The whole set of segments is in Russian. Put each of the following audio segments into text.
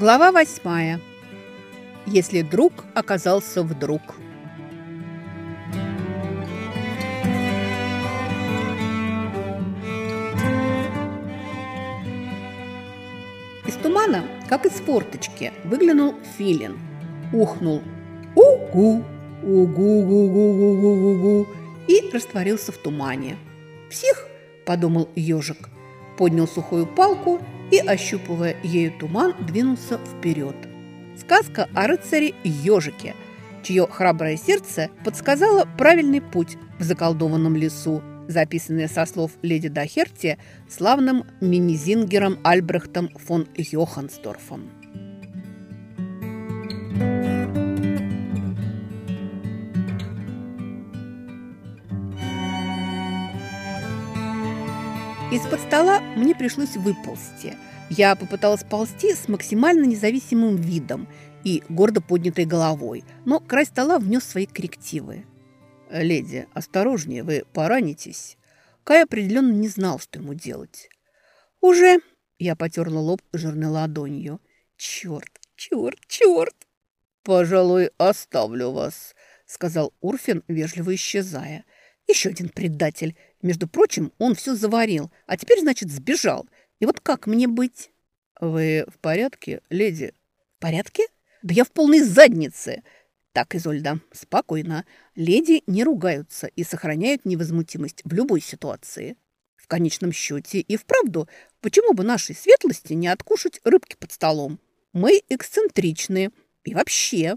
Глава восьмая. Если друг оказался вдруг. Из тумана, как из форточки, выглянул филин. Ухнул «У-гу! Угу-гу-гу-гу-гу-гу!» и растворился в тумане. «Псих!» – подумал ежик. Поднял сухую палку – и, ощупывая ею туман, двинулся вперед. Сказка о рыцаре-ежике, чье храброе сердце подсказало правильный путь в заколдованном лесу, записанная со слов леди Дахерти славным минизингером Альбрехтом фон Йохансдорфом. Из-под стола мне пришлось выползти. Я попыталась ползти с максимально независимым видом и гордо поднятой головой, но край стола внес свои коррективы. «Леди, осторожнее, вы поранитесь». Кай определенно не знал, что ему делать. «Уже!» – я потерла лоб жирной ладонью. «Черт, черт, черт!» «Пожалуй, оставлю вас», – сказал Урфин, вежливо исчезая. «Еще один предатель. Между прочим, он все заварил, а теперь, значит, сбежал. И вот как мне быть? Вы в порядке, леди? В порядке? Да я в полной заднице. Так, Изольда, спокойно. Леди не ругаются и сохраняют невозмутимость в любой ситуации. В конечном счете и вправду, почему бы нашей светлости не откушать рыбки под столом? Мы эксцентричные. И вообще...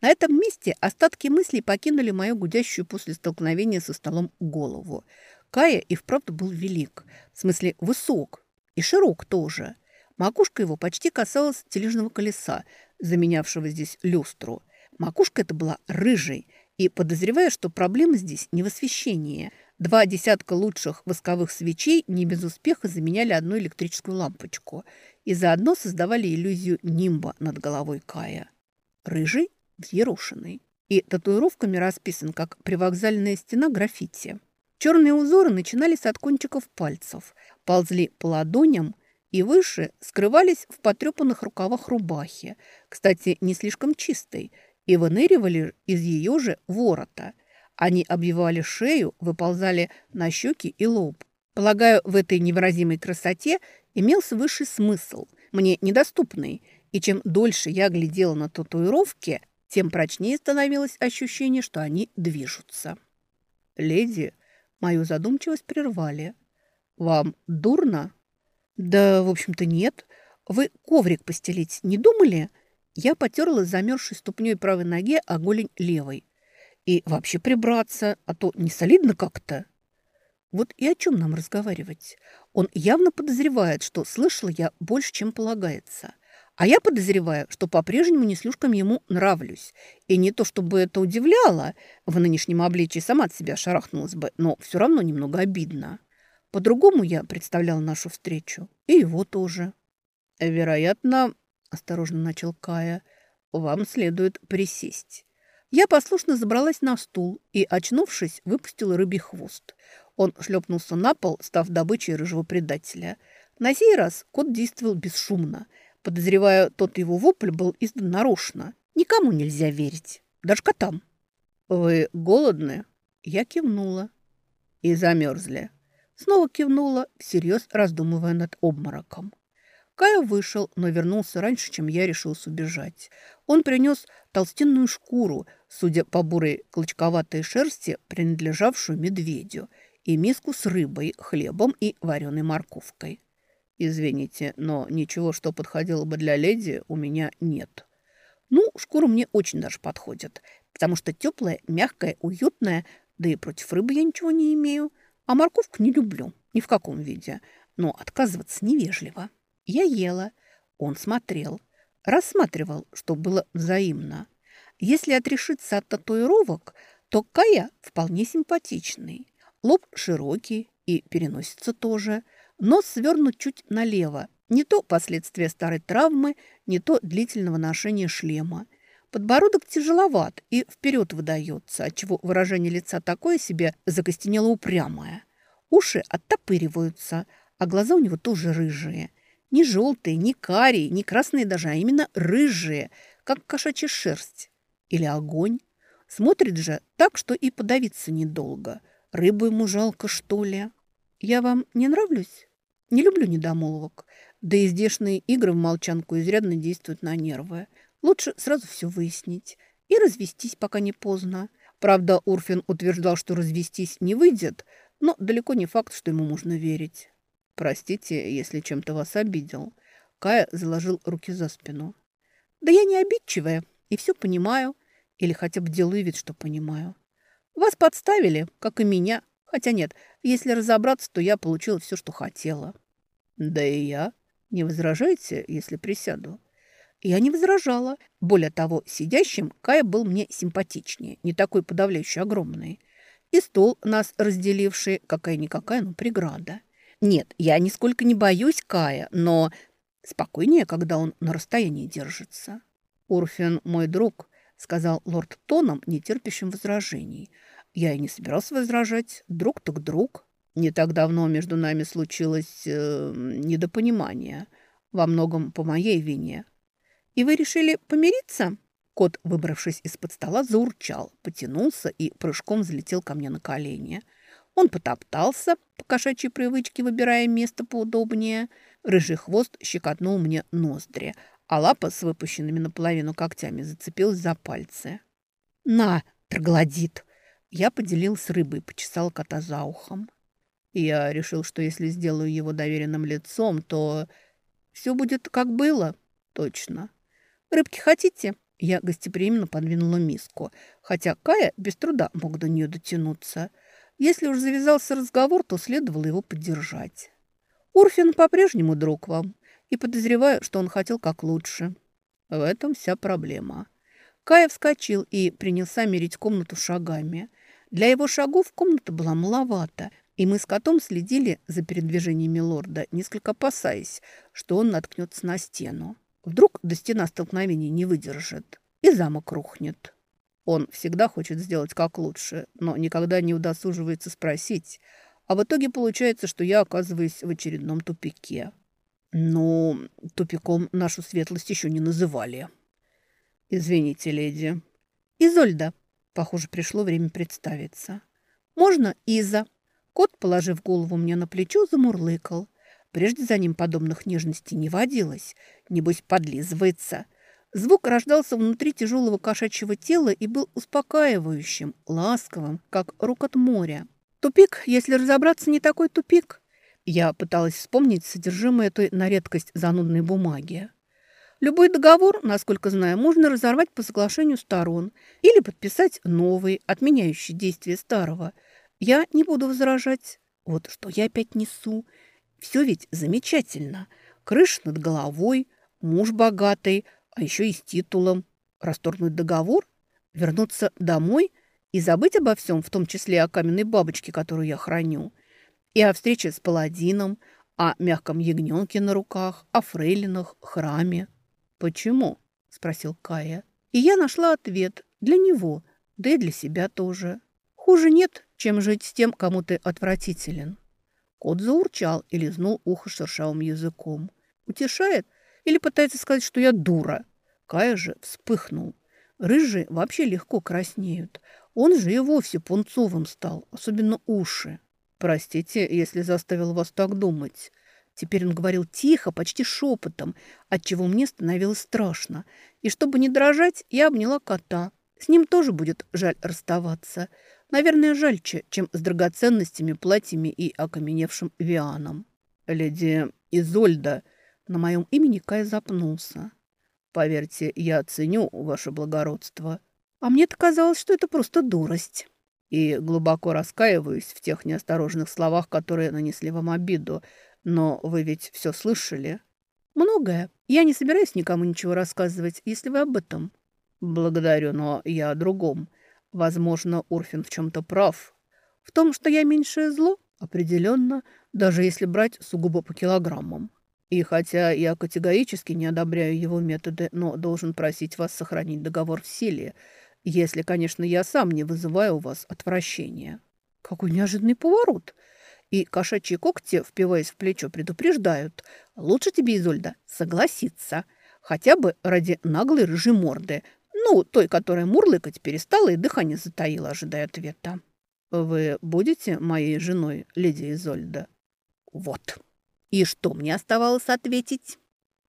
На этом месте остатки мыслей покинули мою гудящую после столкновения со столом голову. Кая и вправду был велик, в смысле высок, и широк тоже. Макушка его почти касалась тележного колеса, заменявшего здесь люстру. Макушка эта была рыжей, и подозревая, что проблема здесь не в освещении. Два десятка лучших восковых свечей не без успеха заменяли одну электрическую лампочку и заодно создавали иллюзию нимба над головой Кая. Рыжий, взъерошенный. И татуировками расписан, как привокзальная стена граффити. Черные узоры начинались от кончиков пальцев, ползли по ладоням и выше скрывались в потрепанных рукавах рубахи, кстати, не слишком чистой, и выныривали из ее же ворота. Они обвивали шею, выползали на щеки и лоб. Полагаю, в этой невыразимой красоте имелся высший смысл, мне недоступный, и чем дольше я глядела на татуировки, тем прочнее становилось ощущение, что они движутся. «Леди», Мою задумчивость прервали. «Вам дурно?» «Да, в общем-то, нет. Вы коврик постелить не думали?» Я потерла замерзшей ступней правой ноги, а голень левой. «И вообще прибраться, а то не солидно как-то». Вот и о чем нам разговаривать? Он явно подозревает, что слышала я больше, чем полагается. А я подозреваю, что по-прежнему не слишком ему нравлюсь. И не то, чтобы это удивляло, в нынешнем обличии сама от себя шарахнулась бы, но все равно немного обидно. По-другому я представляла нашу встречу. И его тоже. «Вероятно, — осторожно начал Кая, — вам следует присесть». Я послушно забралась на стул и, очнувшись, выпустила рыбий хвост. Он шлепнулся на пол, став добычей рыжего предателя. На сей раз кот действовал бесшумно — Подозреваю, тот его вопль был издан нарочно. Никому нельзя верить, даже котам. «Вы голодны?» Я кивнула. «И замерзли?» Снова кивнула, всерьез раздумывая над обмороком. Кая вышел, но вернулся раньше, чем я решился убежать. Он принес толстенную шкуру, судя по бурой клочковатой шерсти, принадлежавшую медведю, и миску с рыбой, хлебом и вареной морковкой. Извините, но ничего, что подходило бы для леди, у меня нет. Ну, шкура мне очень даже подходит, потому что теплая, мягкая, уютная, да и против рыбы я ничего не имею. А морковку не люблю, ни в каком виде, но отказываться невежливо. Я ела, он смотрел, рассматривал, что было взаимно. Если отрешиться от татуировок, то Кая вполне симпатичный. Лоб широкий и переносится тоже – Нос свернут чуть налево. Не то последствия старой травмы, не то длительного ношения шлема. Подбородок тяжеловат и вперед выдается, отчего выражение лица такое себе закостенело упрямое. Уши оттопыриваются, а глаза у него тоже рыжие. Не желтые, не карие, не красные даже, а именно рыжие, как кошачья шерсть. Или огонь. Смотрит же так, что и подавиться недолго. Рыбу ему жалко, что ли? Я вам не нравлюсь? Не люблю недомолвок. Да и здешние игры в молчанку изрядно действуют на нервы. Лучше сразу все выяснить и развестись, пока не поздно. Правда, Урфин утверждал, что развестись не выйдет, но далеко не факт, что ему можно верить. «Простите, если чем-то вас обидел». Кая заложил руки за спину. «Да я не обидчивая и все понимаю. Или хотя бы делаю вид, что понимаю. Вас подставили, как и меня. Хотя нет, если разобраться, то я получила все, что хотела». «Да и я. Не возражаете, если присяду?» Я не возражала. Более того, сидящим Кая был мне симпатичнее, не такой подавляющий огромный. И стол, нас разделивший, какая-никакая, но преграда. Нет, я нисколько не боюсь Кая, но спокойнее, когда он на расстоянии держится. «Урфин мой друг», — сказал лорд тоном, не терпящим возражений. Я и не собирался возражать. Друг так друг. Не так давно между нами случилось э, недопонимание. Во многом по моей вине. «И вы решили помириться?» Кот, выбравшись из-под стола, заурчал, потянулся и прыжком залетел ко мне на колени. Он потоптался, по кошачьей привычке выбирая место поудобнее. Рыжий хвост щекотнул мне ноздри, а лапа с выпущенными наполовину когтями зацепилась за пальцы. «На, троглодит!» Я поделил с рыбой, почесал кота за ухом. Я решил, что если сделаю его доверенным лицом, то все будет как было. Точно. «Рыбки хотите?» Я гостеприимно подвинула миску, хотя Кая без труда мог до нее дотянуться. Если уж завязался разговор, то следовало его поддержать. «Урфин по-прежнему друг вам, и подозреваю, что он хотел как лучше». В этом вся проблема. Кая вскочил и принялся мерить комнату шагами. Для его шагов комната была маловато, и мы с котом следили за передвижениями лорда, несколько опасаясь, что он наткнется на стену. Вдруг до стена столкновений не выдержит и замок рухнет. Он всегда хочет сделать как лучше, но никогда не удосуживается спросить. А в итоге получается, что я оказываюсь в очередном тупике. Ну, тупиком нашу светлость еще не называли. Извините, леди. Изольда. Похоже, пришло время представиться. Можно Иза? Кот, положив голову мне на плечо, замурлыкал. Прежде за ним подобных нежностей не водилось. Небось, подлизывается. Звук рождался внутри тяжелого кошачьего тела и был успокаивающим, ласковым, как рукот моря. Тупик, если разобраться, не такой тупик. Я пыталась вспомнить содержимое той на редкость занудной бумаги. Любой договор, насколько знаю, можно разорвать по соглашению сторон или подписать новый, отменяющий действие старого. Я не буду возражать. Вот что я опять несу. Все ведь замечательно. Крыша над головой, муж богатый, а еще и с титулом. Расторгнуть договор, вернуться домой и забыть обо всем, в том числе о каменной бабочке, которую я храню, и о встрече с паладином, о мягком ягненке на руках, о фрейлинах, храме. «Почему?» – спросил Кая. И я нашла ответ для него, да и для себя тоже. Хуже нет, чем жить с тем, кому ты отвратителен. Кот заурчал и лизнул ухо шершавым языком. Утешает или пытается сказать, что я дура? Кая же вспыхнул. Рыжие вообще легко краснеют. Он же и вовсе пунцовым стал, особенно уши. Простите, если заставил вас так думать. Теперь он говорил тихо, почти шепотом, отчего мне становилось страшно. И чтобы не дрожать, я обняла кота. С ним тоже будет жаль расставаться. Наверное, жальче, чем с драгоценностями, платьями и окаменевшим Вианом. Леди Изольда, на моем имени Кай запнулся. Поверьте, я ценю ваше благородство. А мне-то казалось, что это просто дурость. И глубоко раскаиваюсь в тех неосторожных словах, которые нанесли вам обиду. Но вы ведь все слышали? Многое. Я не собираюсь никому ничего рассказывать, если вы об этом. Благодарю, но я о другом. Возможно, Урфин в чем-то прав. В том, что я меньшее зло, определенно, даже если брать сугубо по килограммам. И хотя я категорически не одобряю его методы, но должен просить вас сохранить договор в силе, если, конечно, я сам не вызываю у вас отвращения. Какой неожиданный поворот! И кошачьи когти, впиваясь в плечо, предупреждают. Лучше тебе, Изольда, согласиться. Хотя бы ради наглой рыжей морды. Ну, той, которая мурлыкать перестала и дыхание затаила, ожидая ответа. «Вы будете моей женой, леди Изольда?» «Вот». И что мне оставалось ответить?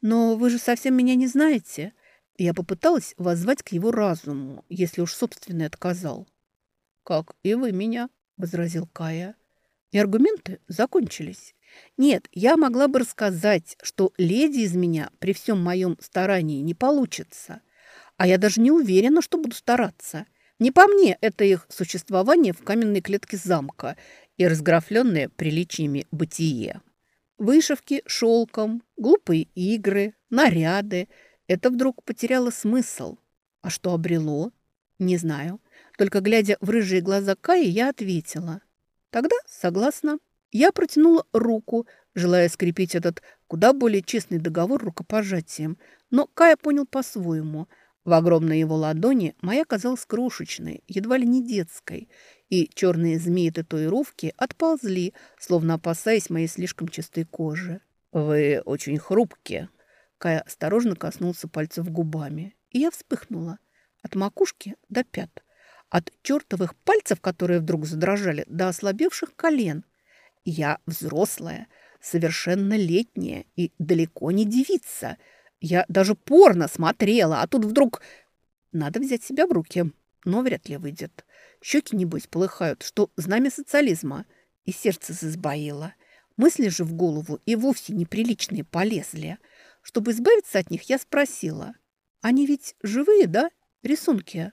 «Но вы же совсем меня не знаете». Я попыталась воззвать к его разуму, если уж собственный отказал. «Как и вы меня», — возразил Кая. И аргументы закончились. Нет, я могла бы рассказать, что леди из меня при всем моем старании не получится. А я даже не уверена, что буду стараться. Не по мне это их существование в каменной клетке замка и разграфленное приличиями бытие. Вышивки шелком, глупые игры, наряды – это вдруг потеряло смысл. А что обрело? Не знаю. Только глядя в рыжие глаза Каи, я ответила. Тогда согласна. Я протянула руку, желая скрепить этот куда более честный договор рукопожатием. Но Кая понял по-своему. В огромной его ладони моя казалась крошечной, едва ли не детской, и черные змеи-татуировки отползли, словно опасаясь моей слишком чистой кожи. «Вы очень хрупкие». Кая осторожно коснулся пальцев губами, и я вспыхнула от макушки до пят. От чертовых пальцев, которые вдруг задрожали, до ослабевших колен. Я взрослая, совершеннолетняя и далеко не девица. Я даже порно смотрела, а тут вдруг... Надо взять себя в руки, но вряд ли выйдет. Щеки, небось, полыхают, что знамя социализма. И сердце засбоило. Мысли же в голову и вовсе неприличные полезли. Чтобы избавиться от них, я спросила. Они ведь живые, да? Рисунки.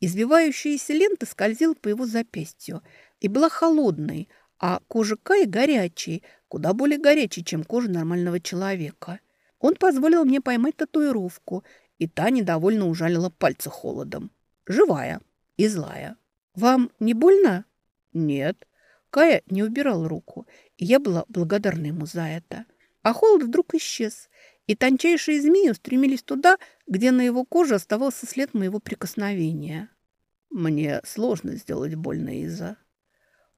Извивающаяся лента скользила по его запястью и была холодной, а кожа Каи горячей, куда более горячей, чем кожа нормального человека. Он позволил мне поймать татуировку, и та недовольно ужалила пальцы холодом. Живая и злая. «Вам не больно?» «Нет». Кая не убирал руку, и я была благодарна ему за это. А холод вдруг исчез, и тончайшие змеи устремились туда, где на его коже оставался след моего прикосновения. Мне сложно сделать больно из-за...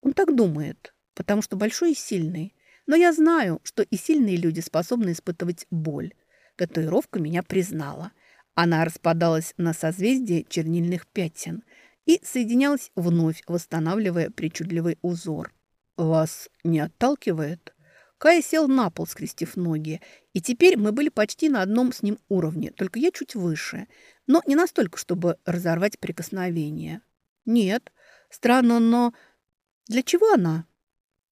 Он так думает, потому что большой и сильный. Но я знаю, что и сильные люди способны испытывать боль. Татуировка меня признала. Она распадалась на созвездие чернильных пятен и соединялась вновь, восстанавливая причудливый узор. «Вас не отталкивает?» Кай сел на пол, скрестив ноги, и теперь мы были почти на одном с ним уровне, только я чуть выше, но не настолько, чтобы разорвать прикосновение. Нет, странно, но для чего она?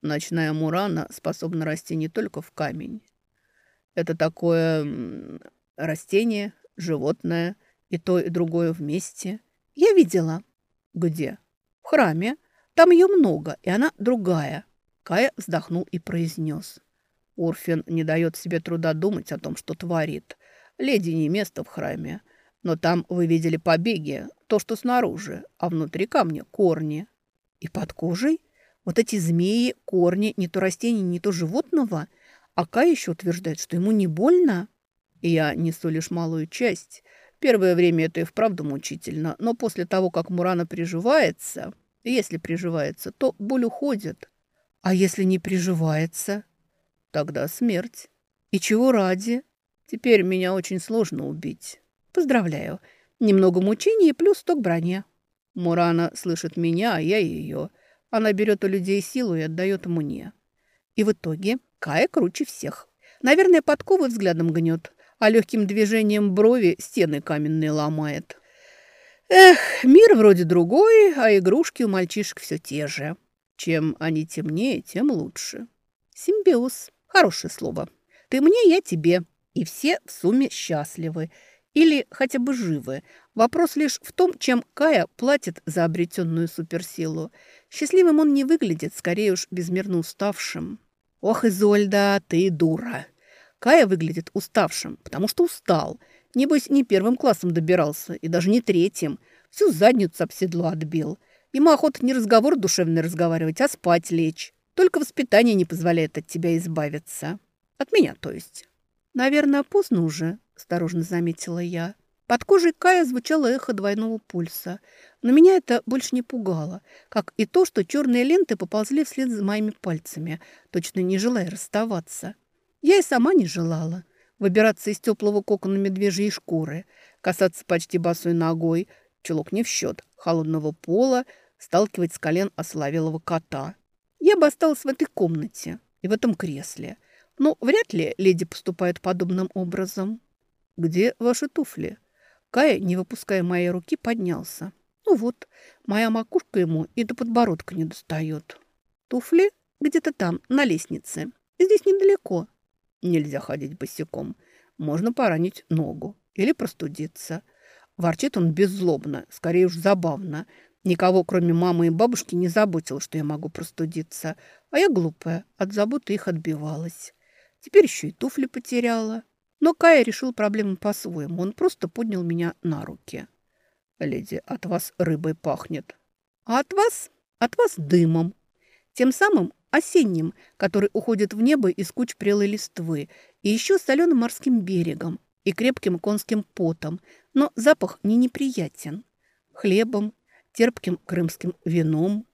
Ночная мурана способна расти не только в камень. Это такое растение, животное, и то, и другое вместе. Я видела. Где? В храме. Там ее много, и она другая. Кая вздохнул и произнес. Орфин не дает себе труда думать о том, что творит. Леди не место в храме. Но там вы видели побеги, то, что снаружи, а внутри камня корни. И под кожей вот эти змеи, корни, не то растения, не то животного. А Кай еще утверждает, что ему не больно. Я несу лишь малую часть. Первое время это и вправду мучительно, но после того, как Мурана приживается, если приживается, то боль уходит. А если не приживается? Тогда смерть. И чего ради? Теперь меня очень сложно убить. Поздравляю. Немного мучений плюс сто к броне. Мурана слышит меня, а я ее. Она берет у людей силу и отдает мне. И в итоге Кая круче всех. Наверное, подковы взглядом гнет, а легким движением брови стены каменные ломает. Эх, мир вроде другой, а игрушки у мальчишек все те же. Чем они темнее, тем лучше. Симбиоз. Хорошее слово. Ты мне, я тебе. И все в сумме счастливы. Или хотя бы живы. Вопрос лишь в том, чем Кая платит за обретенную суперсилу. Счастливым он не выглядит, скорее уж безмерно уставшим. Ох, Изольда, ты дура. Кая выглядит уставшим, потому что устал. Небось, не первым классом добирался, и даже не третьим. Всю задницу об седло отбил. Ему охота не разговор душевный разговаривать, а спать лечь. Только воспитание не позволяет от тебя избавиться. От меня, то есть. Наверное, поздно уже, осторожно заметила я. Под кожей Кая звучало эхо двойного пульса. Но меня это больше не пугало, как и то, что черные ленты поползли вслед за моими пальцами, точно не желая расставаться. Я и сама не желала. Выбираться из теплого кокона медвежьей шкуры, касаться почти босой ногой, чулок не в счет, холодного пола, сталкивать с колен ословелого кота. Я бы осталась в этой комнате и в этом кресле. Но вряд ли леди поступает подобным образом. «Где ваши туфли?» Кая, не выпуская моей руки, поднялся. «Ну вот, моя макушка ему и до подбородка не достает. Туфли где-то там, на лестнице. Здесь недалеко». Нельзя ходить босиком. Можно поранить ногу или простудиться. Ворчит он беззлобно, скорее уж забавно. Никого, кроме мамы и бабушки, не заботил, что я могу простудиться. А я глупая, от заботы их отбивалась. Теперь еще и туфли потеряла. Но Кая решил проблему по-своему. Он просто поднял меня на руки. «Леди, от вас рыбой пахнет». «А от вас? От вас дымом. Тем самым осенним, который уходит в небо из куч прелой листвы, и еще соленым морским берегом и крепким конским потом, но запах не неприятен. Хлебом, терпким крымским вином,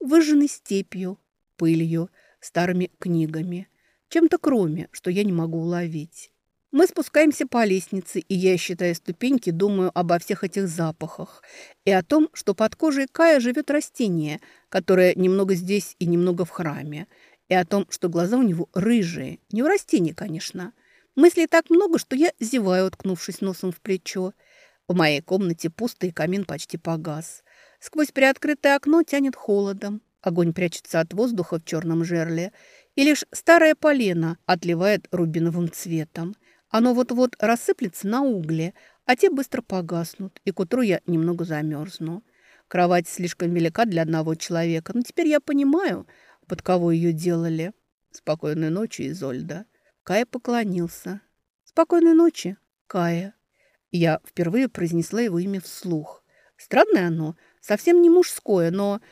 выжженной степью, пылью, старыми книгами, чем-то кроме, что я не могу уловить. Мы спускаемся по лестнице, и я, считая ступеньки, думаю обо всех этих запахах и о том, что под кожей Кая живет растение, которое немного здесь и немного в храме, и о том, что глаза у него рыжие, не у растения, конечно. Мыслей так много, что я зеваю, уткнувшись носом в плечо. В моей комнате пусто, и камин почти погас. Сквозь приоткрытое окно тянет холодом. Огонь прячется от воздуха в черном жерле, и лишь старая полена отливает рубиновым цветом. Оно вот-вот рассыплется на угле, а те быстро погаснут, и к утру я немного замерзну. Кровать слишком велика для одного человека, но теперь я понимаю, под кого ее делали. Спокойной ночи, Изольда. Кая поклонился. Спокойной ночи, Кая. Я впервые произнесла его имя вслух. Странное оно, совсем не мужское, но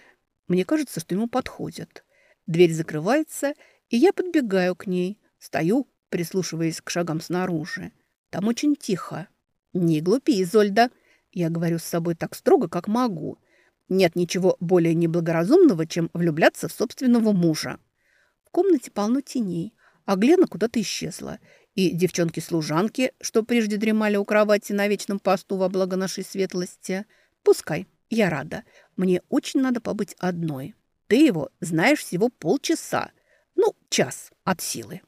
мне кажется, что ему подходит. Дверь закрывается, и я подбегаю к ней. Стою, прислушиваясь к шагам снаружи. Там очень тихо. «Не глупи, Изольда!» Я говорю с собой так строго, как могу. Нет ничего более неблагоразумного, чем влюбляться в собственного мужа. В комнате полно теней, а Глена куда-то исчезла. И девчонки-служанки, что прежде дремали у кровати на вечном посту во благо нашей светлости. Пускай, я рада. Мне очень надо побыть одной. Ты его знаешь всего полчаса. Ну, час от силы.